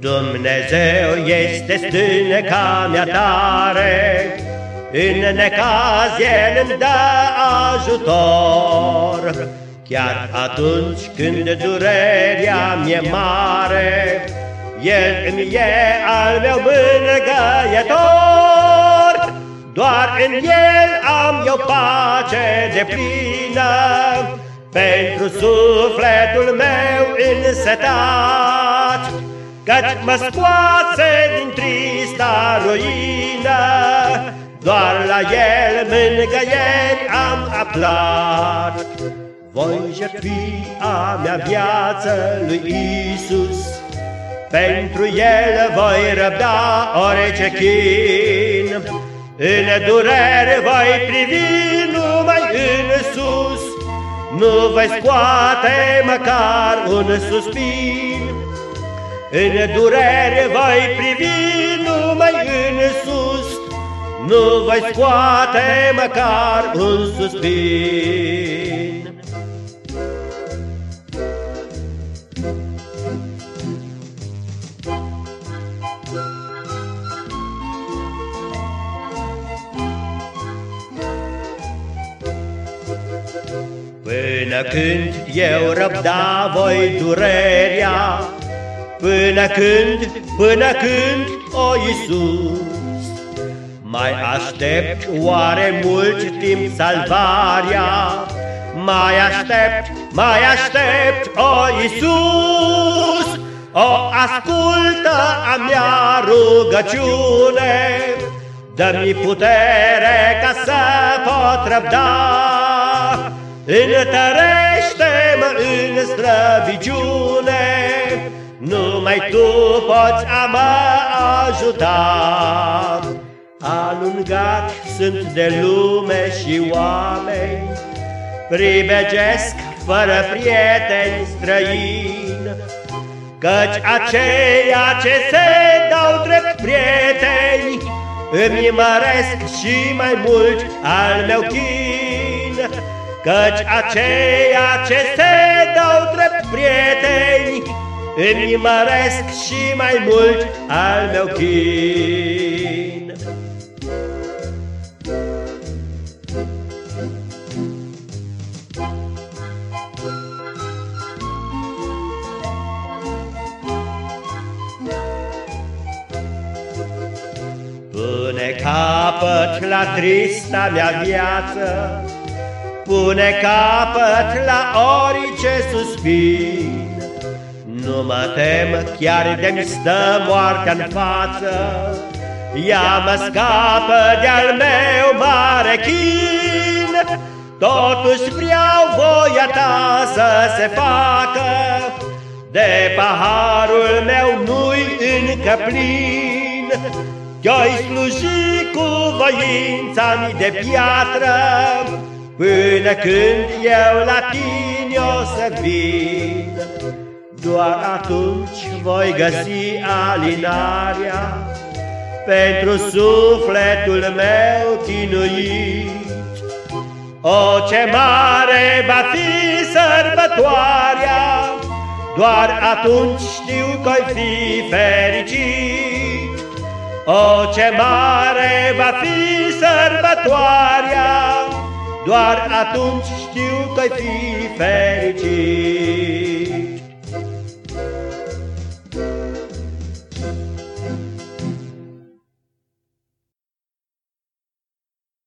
Dumnezeu este stâneca mea tare, În necaz El îmi dă ajutor. Chiar atunci când durerea mi-e mare, El îmi e al meu mângăietor. Doar în El am eu pace de plină, Pentru sufletul meu însetat, Căci mă scoate din trista ruină, Doar la el mângăieri am aflat. Voi jertfi a mea viață lui Isus, Pentru el voi răbda orice chin, În durere voi privi numai în sus, Nu voi scoate măcar un suspin, în durere voi privi numai în sus, Nu voi scoate măcar un suspin. Până când eu răbda voi durerea, Până când, până când, o Iisus, Mai aștept oare mult timp salvarea? Mai aștept, mai aștept, o Iisus, O ascultă a mea rugăciune, Dă-mi putere ca să pot răbda, Întărește-mă în slăbiciune, numai Tu poți a mă ajuta. Alungat sunt de lume și oameni, Pribegesc fără prieteni străini, Căci aceia ce se dau drept prieteni, Îmi măresc și mai mult al meu chin, Căci aceia ce se dau drept prieteni, îmi măresc și mai mult al meu chin. Pune capăt la trista mea viață, Pune capăt la orice suspin, nu mă tem chiar de-mi stă moartea în față, Ea mă scapă de-al meu mare chin, Totuși vreau voia ta să se facă, De paharul meu nu-i încă plin, Te-oi sluji cu voința de piatră, Până când eu la tine o să vin. Doar atunci voi găsi alinarea Pentru sufletul meu chinuit. O, ce mare va fi sărbătoarea, Doar atunci știu că-i fi fericit. O, ce mare va fi sărbătoarea, Doar atunci știu că-i fi fericit.